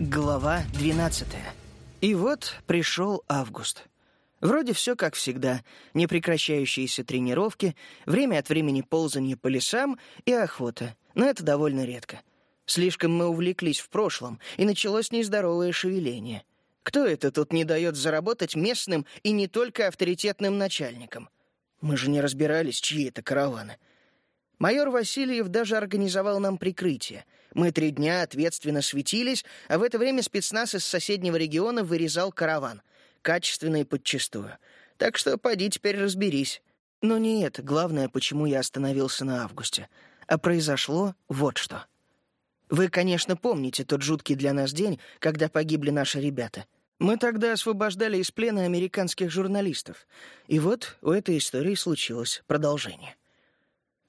Глава 12. И вот пришел август. Вроде все как всегда. Непрекращающиеся тренировки, время от времени ползанье по лесам и охота. Но это довольно редко. Слишком мы увлеклись в прошлом, и началось нездоровое шевеление. Кто это тут не дает заработать местным и не только авторитетным начальникам? Мы же не разбирались, чьи это караваны. Майор Васильев даже организовал нам прикрытие — мы три дня ответственно светились, а в это время спецназ из соседнего региона вырезал караван. Качественно и подчистую. Так что поди теперь разберись. Но не это главное, почему я остановился на августе. А произошло вот что. Вы, конечно, помните тот жуткий для нас день, когда погибли наши ребята. Мы тогда освобождали из плена американских журналистов. И вот у этой истории случилось продолжение.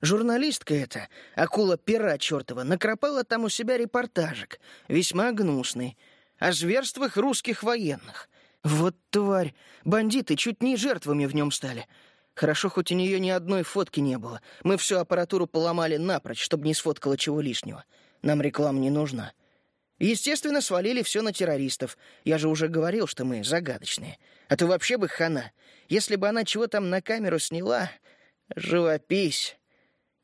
Журналистка эта, акула пера чертова, накропала там у себя репортажик, весьма гнусный, о зверствах русских военных. Вот тварь, бандиты чуть не жертвами в нем стали. Хорошо, хоть у нее ни одной фотки не было. Мы всю аппаратуру поломали напрочь, чтобы не сфоткала чего лишнего. Нам реклама не нужна. Естественно, свалили все на террористов. Я же уже говорил, что мы загадочные. А то вообще бы хана. Если бы она чего там на камеру сняла... Живопись.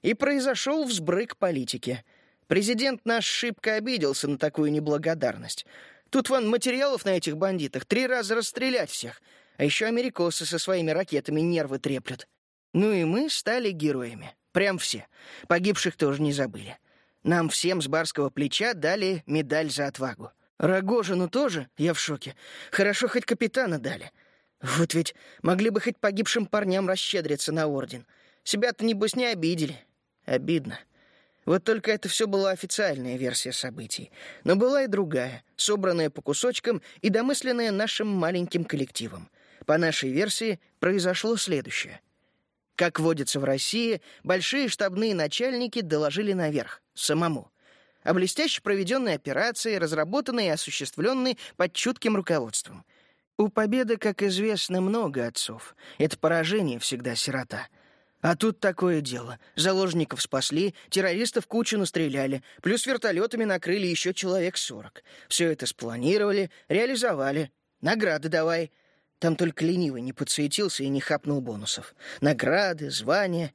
И произошел взбрык политики. Президент наш шибко обиделся на такую неблагодарность. Тут вон материалов на этих бандитах три раза расстрелять всех. А еще америкосы со своими ракетами нервы треплют. Ну и мы стали героями. Прям все. Погибших тоже не забыли. Нам всем с барского плеча дали медаль за отвагу. Рогожину тоже, я в шоке. Хорошо, хоть капитана дали. Вот ведь могли бы хоть погибшим парням расщедриться на орден. Себя-то, небось, не обидели. Обидно. Вот только это все была официальная версия событий. Но была и другая, собранная по кусочкам и домысленная нашим маленьким коллективом. По нашей версии произошло следующее. Как водится в России, большие штабные начальники доложили наверх, самому. О блестяще проведенной операции, разработанной и осуществленной под чутким руководством. У победы, как известно, много отцов. Это поражение всегда сирота — а тут такое дело. Заложников спасли, террористов кучу настреляли, плюс вертолетами накрыли еще человек сорок. Все это спланировали, реализовали. Награды давай. Там только ленивый не подсуетился и не хапнул бонусов. Награды, звания.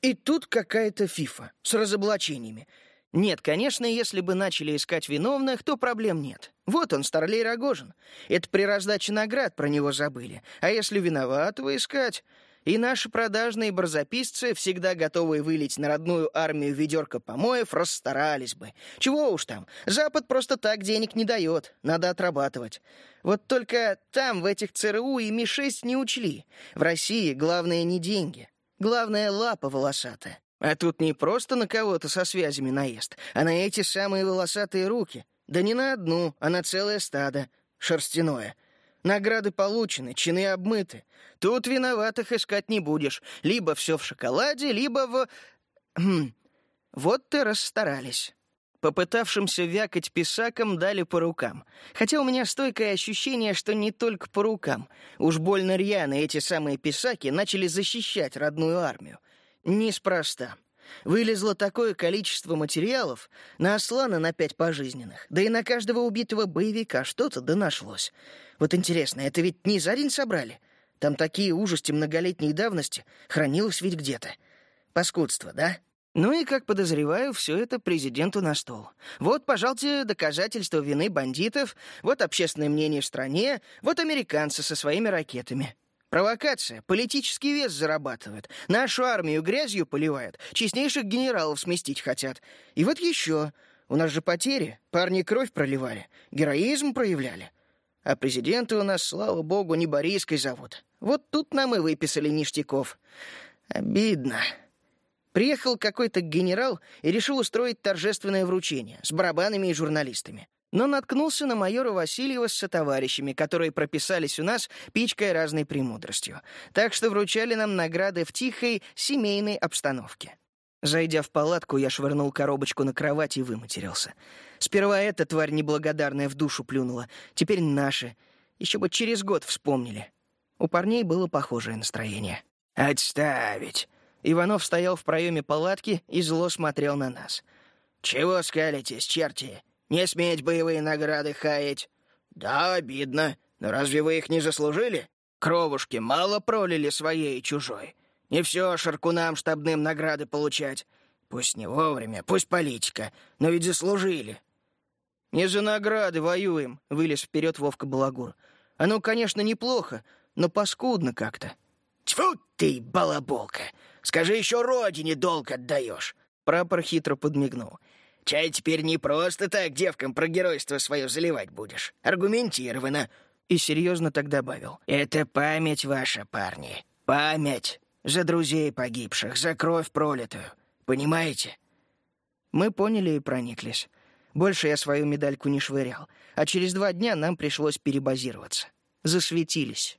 И тут какая-то фифа с разоблачениями. Нет, конечно, если бы начали искать виновных, то проблем нет. Вот он, Старлей Рогожин. Это при раздаче наград про него забыли. А если виноватого искать... И наши продажные барзаписцы, всегда готовые вылить на родную армию ведерко помоев, расстарались бы. Чего уж там, Запад просто так денег не дает, надо отрабатывать. Вот только там, в этих ЦРУ, и Ми-6 не учли. В России главное не деньги, главное лапа волосатая. А тут не просто на кого-то со связями наезд, а на эти самые волосатые руки. Да не на одну, а на целое стадо, шерстяное — Награды получены, чины обмыты. Тут виноватых искать не будешь. Либо все в шоколаде, либо в... Хм. Вот ты расстарались. Попытавшимся вякать писаком дали по рукам. Хотя у меня стойкое ощущение, что не только по рукам. Уж больно рьяно эти самые писаки начали защищать родную армию. Неспроста. Вылезло такое количество материалов, на Аслана на пять пожизненных, да и на каждого убитого боевика что-то да нашлось. Вот интересно, это ведь не за день собрали? Там такие ужасти многолетней давности хранилось ведь где-то. Паскудство, да? Ну и, как подозреваю, все это президенту на стол. Вот, пожалуйте, доказательства вины бандитов, вот общественное мнение в стране, вот американцы со своими ракетами. Провокация, политический вес зарабатывают, нашу армию грязью поливают, честнейших генералов сместить хотят. И вот еще, у нас же потери, парни кровь проливали, героизм проявляли. А президенты у нас, слава богу, не Борийской зовут. Вот тут нам и выписали ништяков. Обидно. Приехал какой-то генерал и решил устроить торжественное вручение с барабанами и журналистами. Но наткнулся на майора Васильева с сотоварищами, которые прописались у нас, пичкой разной премудростью. Так что вручали нам награды в тихой, семейной обстановке. Зайдя в палатку, я швырнул коробочку на кровать и выматерился. Сперва эта тварь неблагодарная в душу плюнула, теперь наши. Еще бы через год вспомнили. У парней было похожее настроение. «Отставить!» Иванов стоял в проеме палатки и зло смотрел на нас. «Чего скалитесь, черти? Не сметь боевые награды хаять. Да, обидно. Но разве вы их не заслужили? Кровушки мало пролили своей и чужой. Не все шаркунам штабным награды получать. Пусть не вовремя, пусть политика, но ведь заслужили. «Не за награды воюем», — вылез вперед Вовка Балагур. «Оно, конечно, неплохо, но паскудно как-то». «Тьфу ты, балаболка! Скажи, еще родине долг отдаешь!» Прапор хитро подмигнул. «Чай теперь не просто так девкам про геройство свое заливать будешь. Аргументированно». И серьезно так добавил. «Это память ваша, парни. Память. За друзей погибших, за кровь пролитую. Понимаете?» Мы поняли и прониклись. Больше я свою медальку не швырял, а через два дня нам пришлось перебазироваться. Засветились.